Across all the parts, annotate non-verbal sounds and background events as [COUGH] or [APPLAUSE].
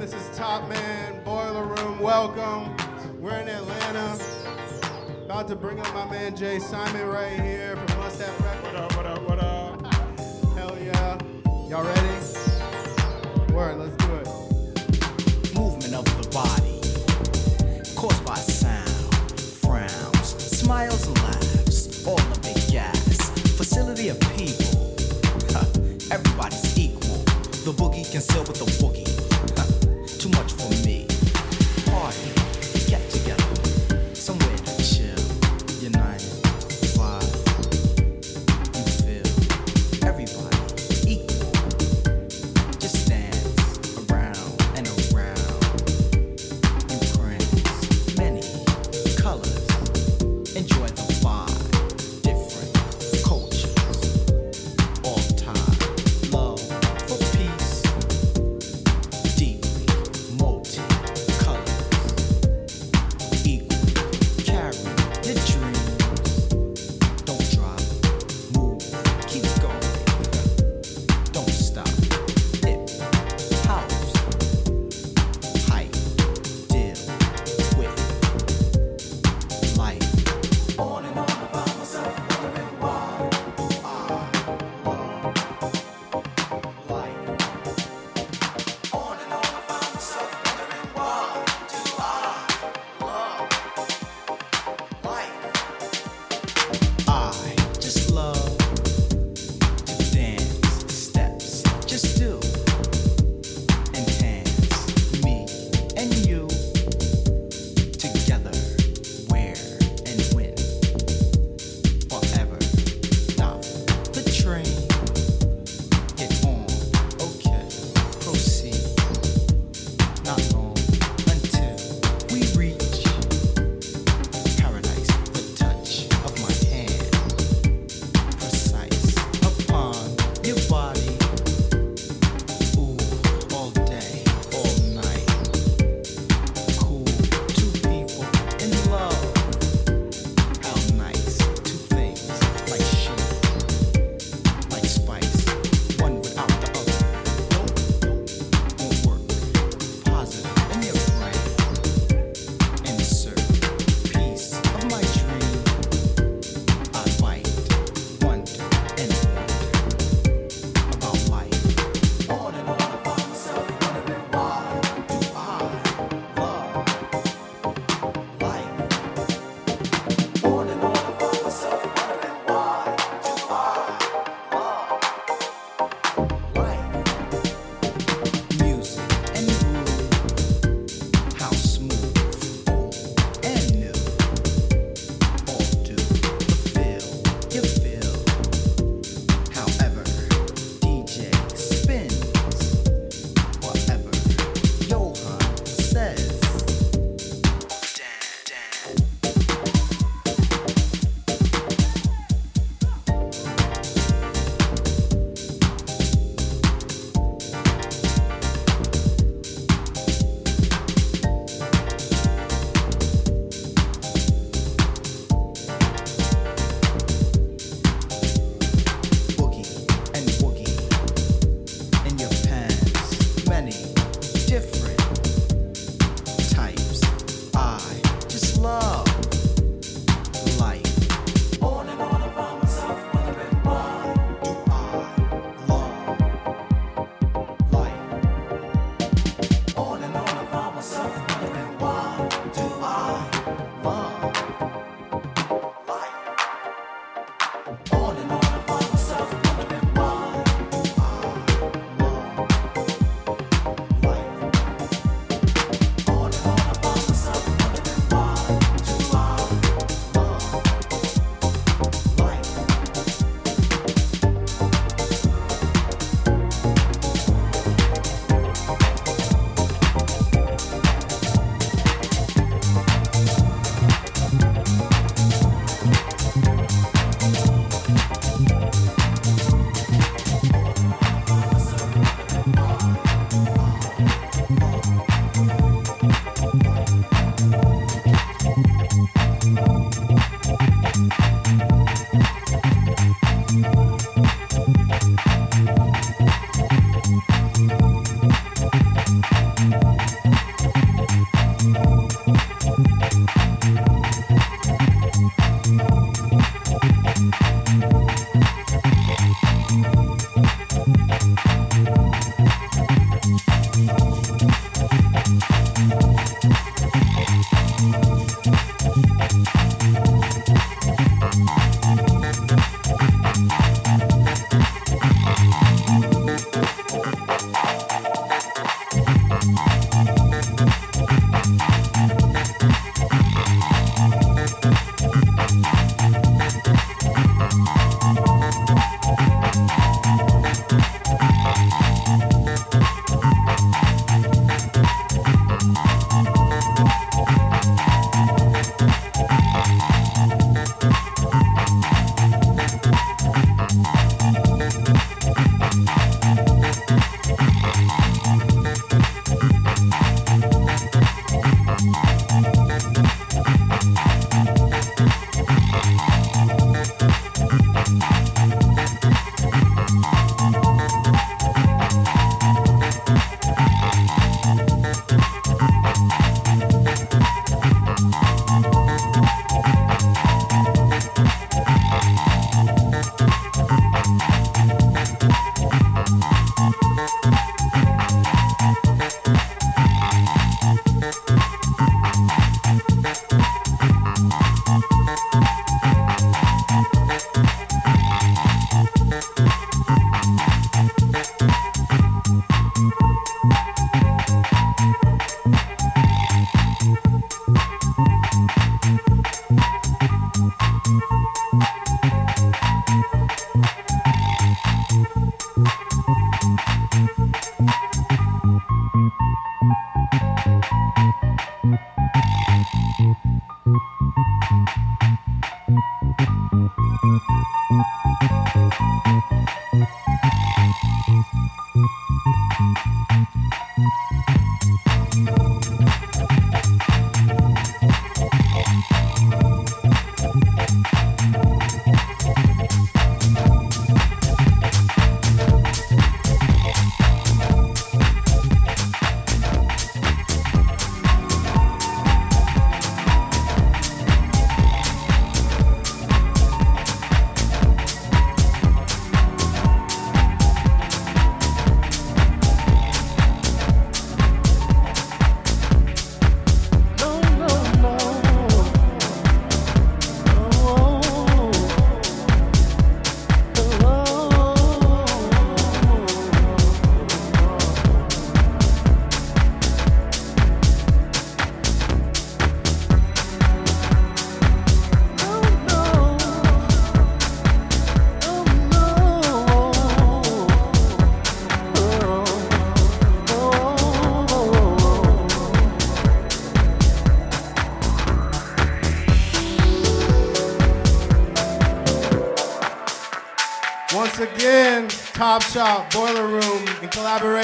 This is Top Man, Boiler Room. Welcome. We're in Atlanta. About to bring up my man Jay Simon right here from Must Have Records. What up, what up, what up? [LAUGHS] Hell yeah. Y'all ready? Word, let's do it. movement of the body caused by sound, frowns, smiles, and laughs, all of the gas, facility of people. [LAUGHS] Everybody's equal. The boogie can sell with the boogie. Too much for me.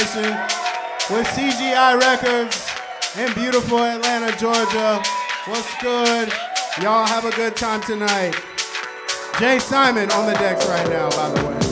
Collaboration with CGI Records in beautiful Atlanta, Georgia. What's good? Y'all have a good time tonight. Jay Simon on the decks right now, by the way.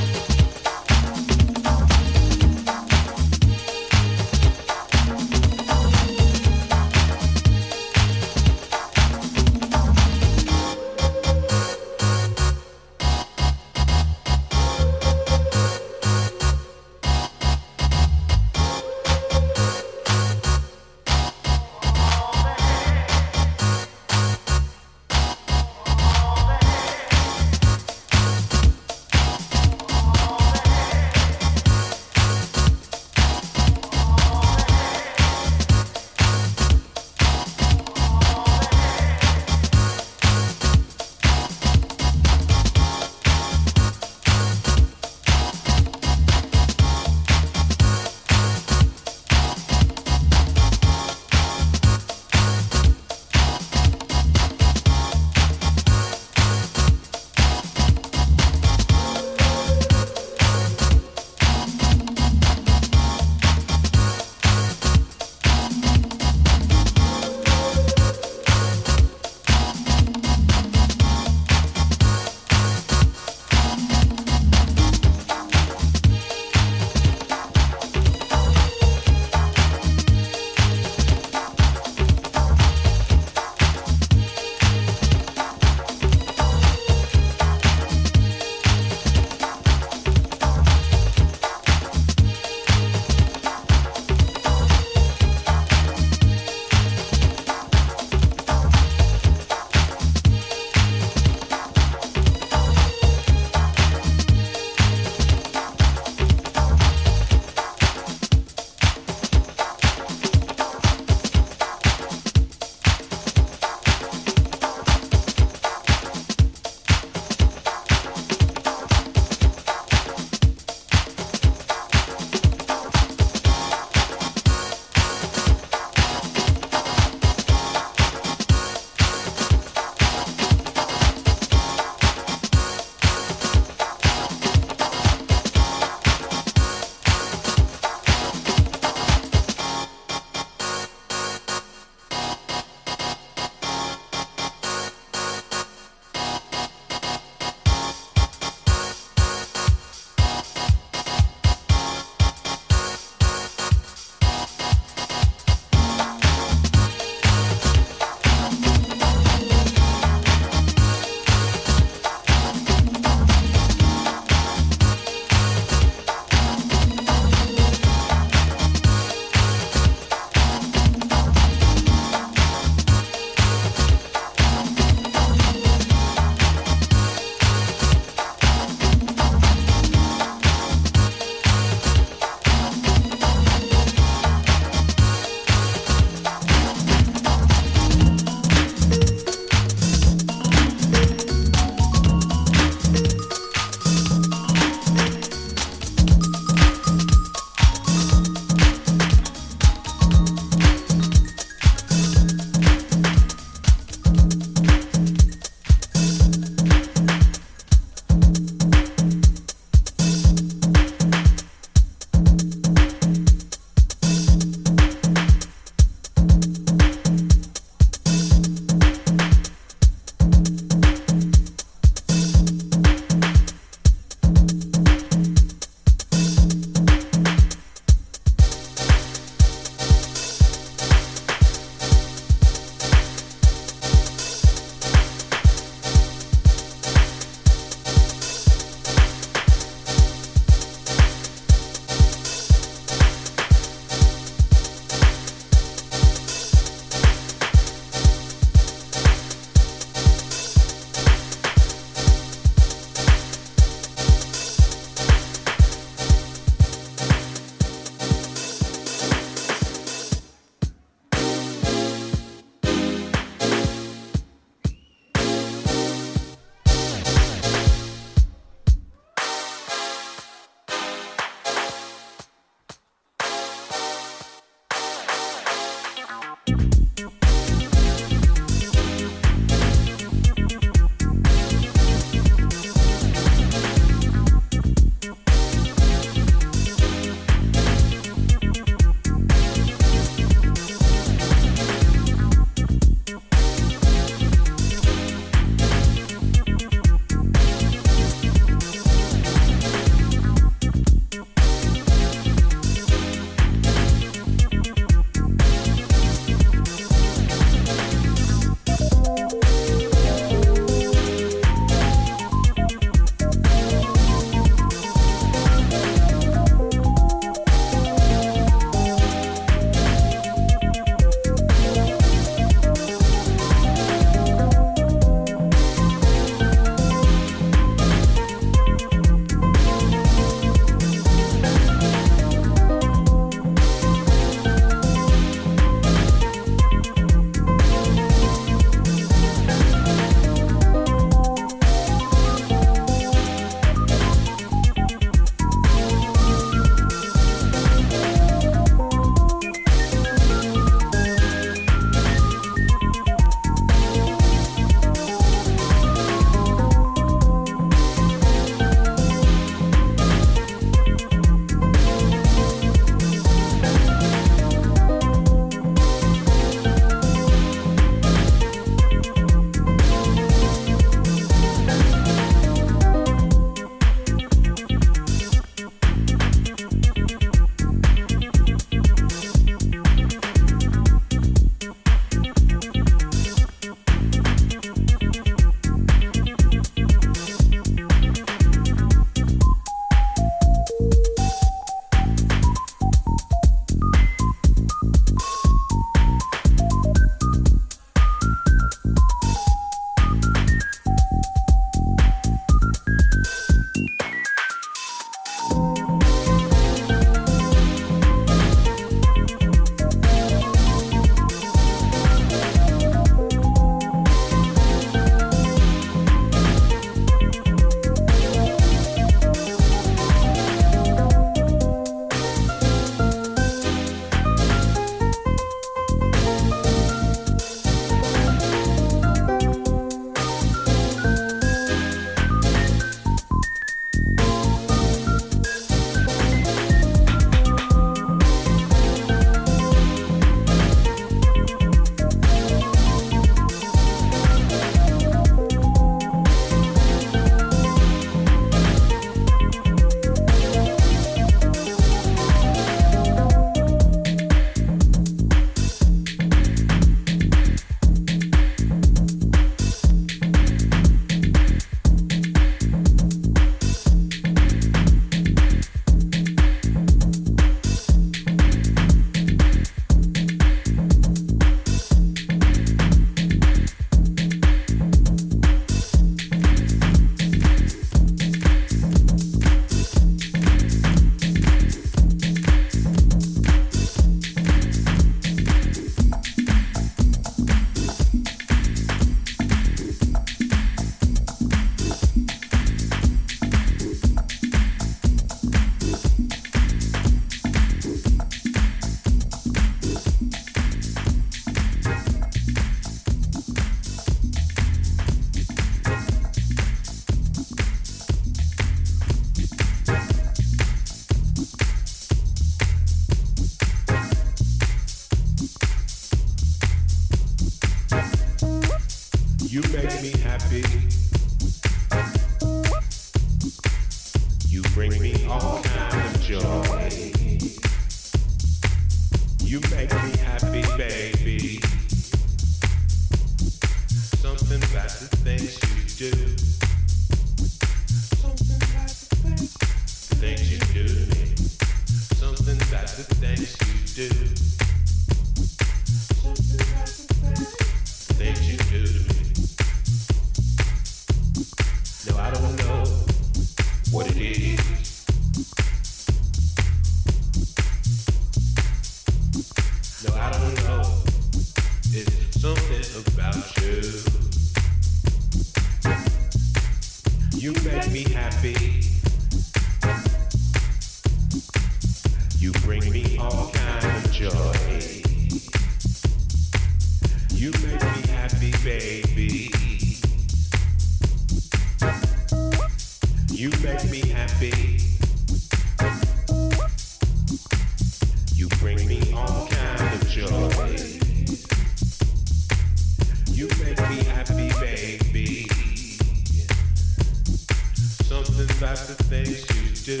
Something the things you do.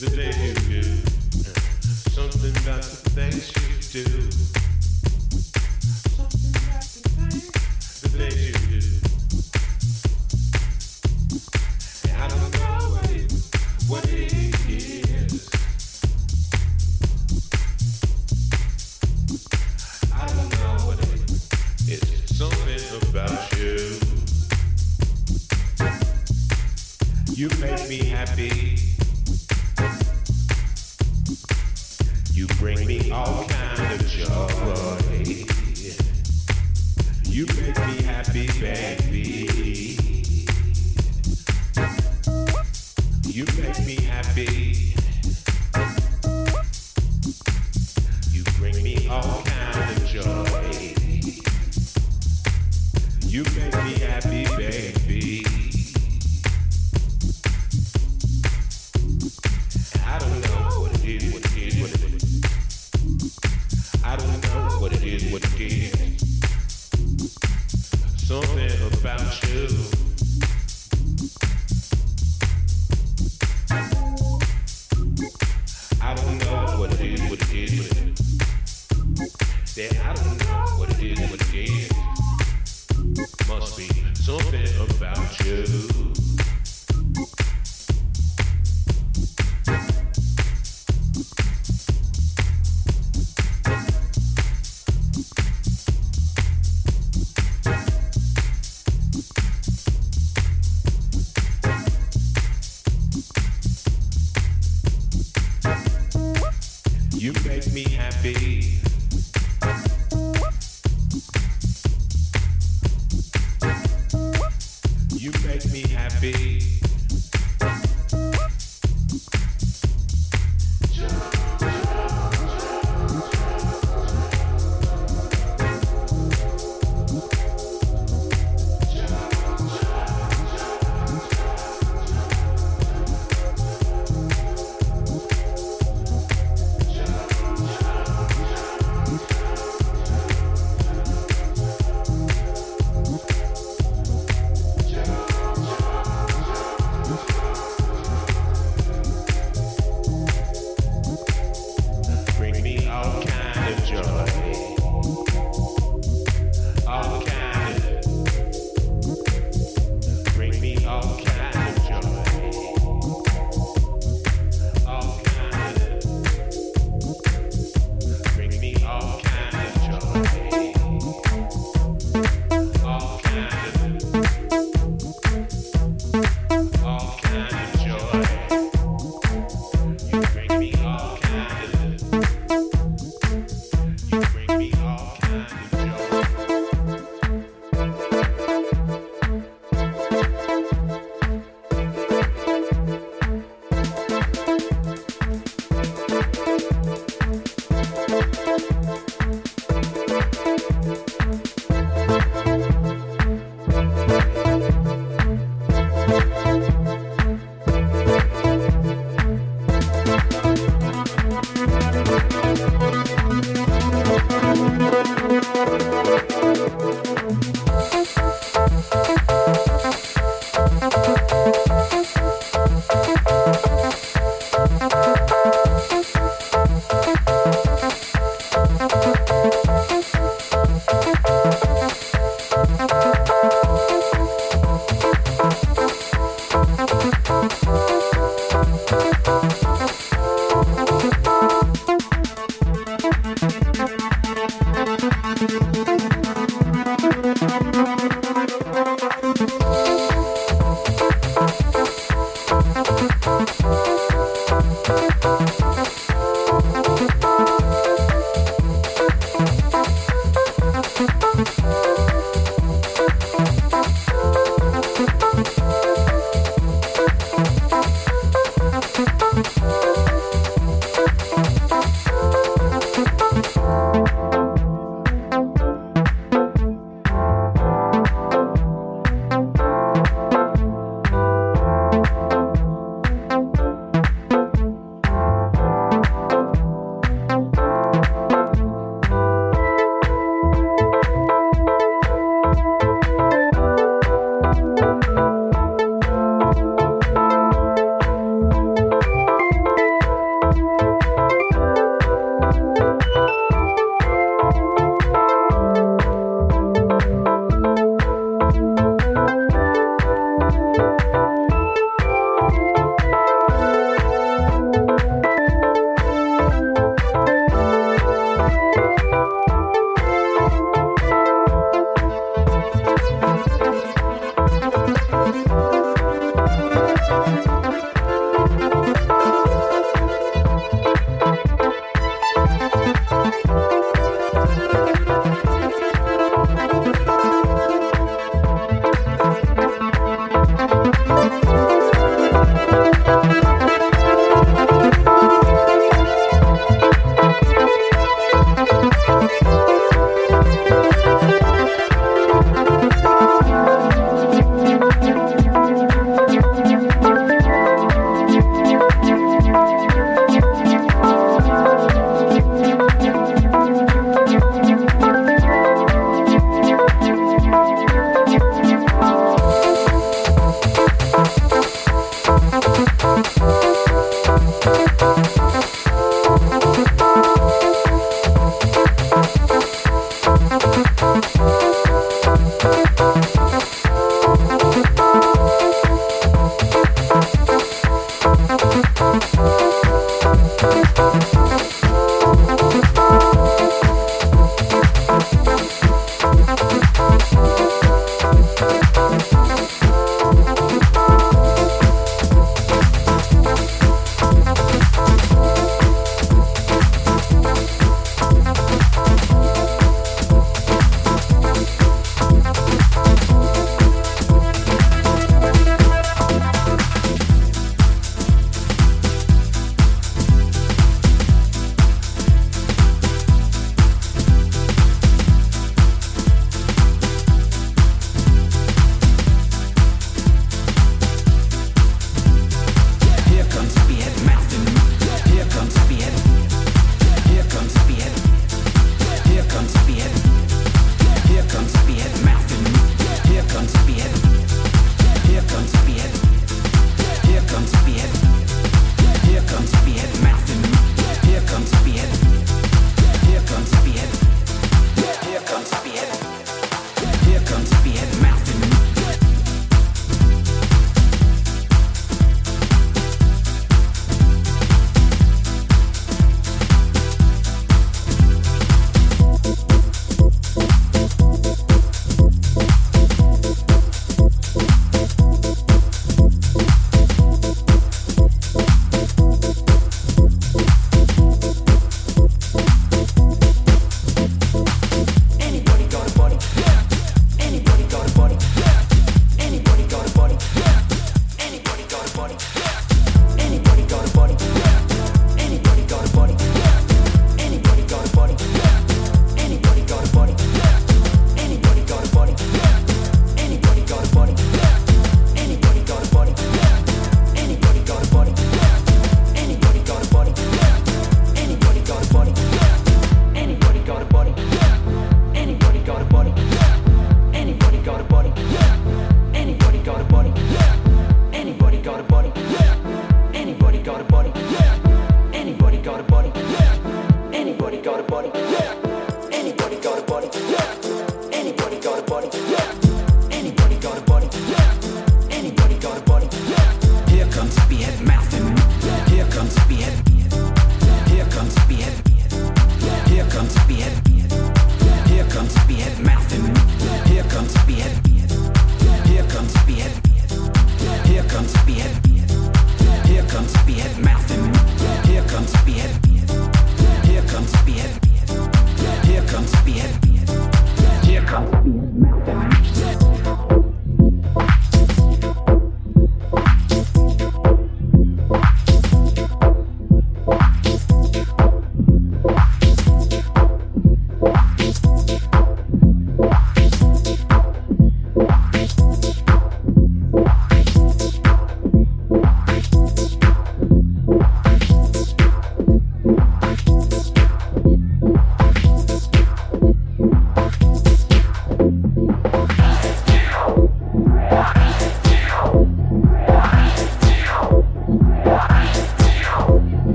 The things. You do. The things you do.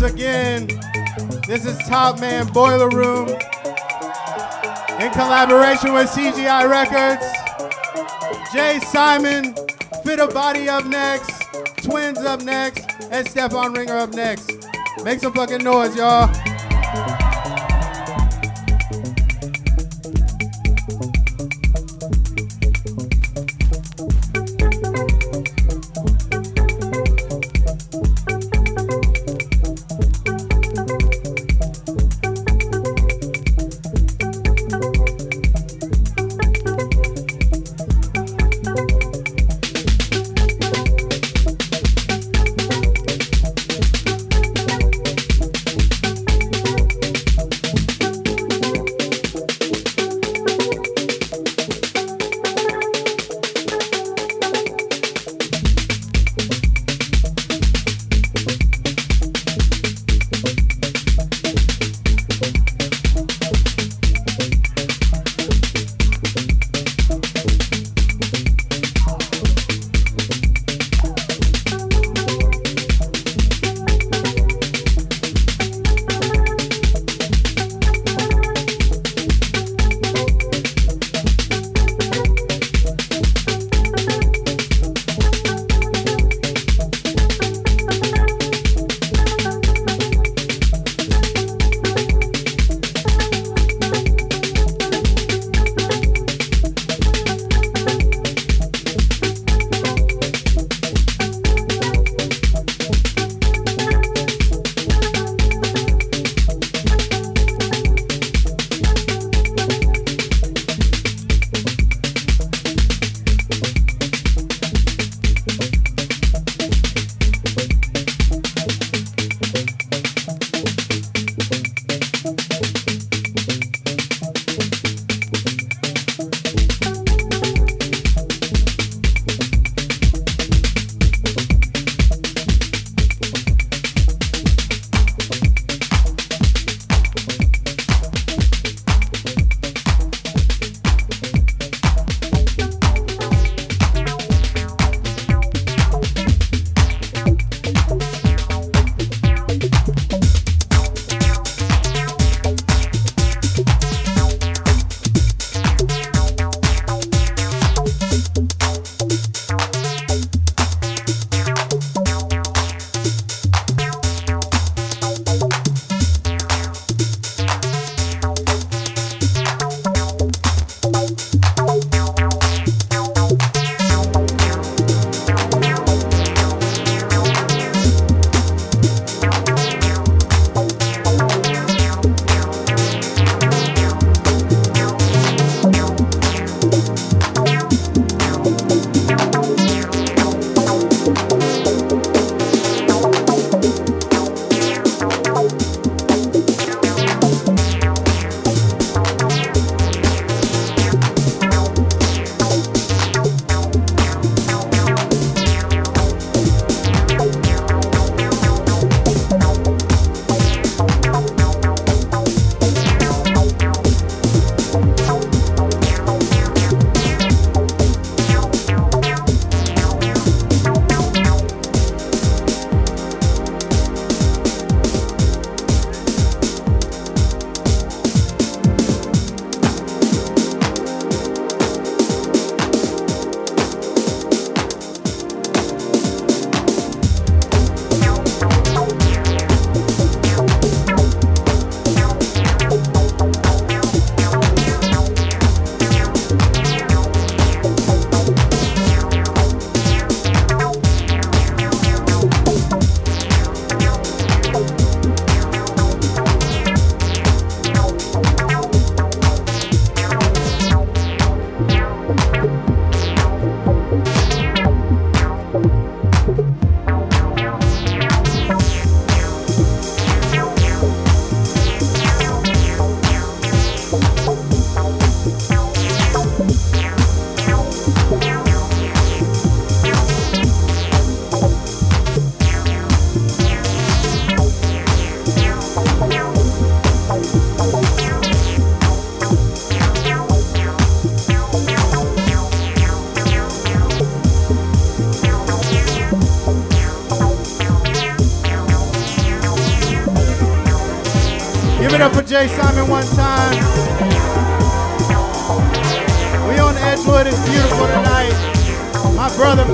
Once again, this is Top Man Boiler Room in collaboration with CGI Records. Jay Simon, Fit a Body up next, Twins up next, and Stefan Ringer up next. Make some fucking noise, y'all.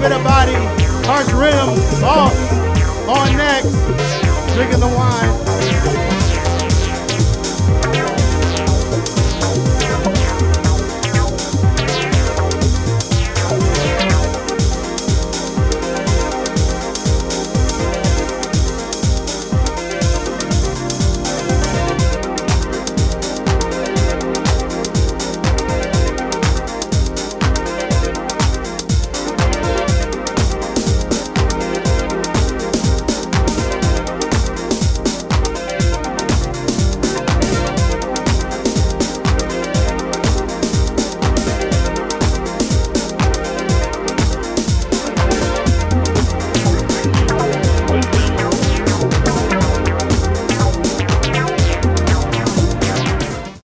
My brother, Bitter Body, Harsh Rim, Boss,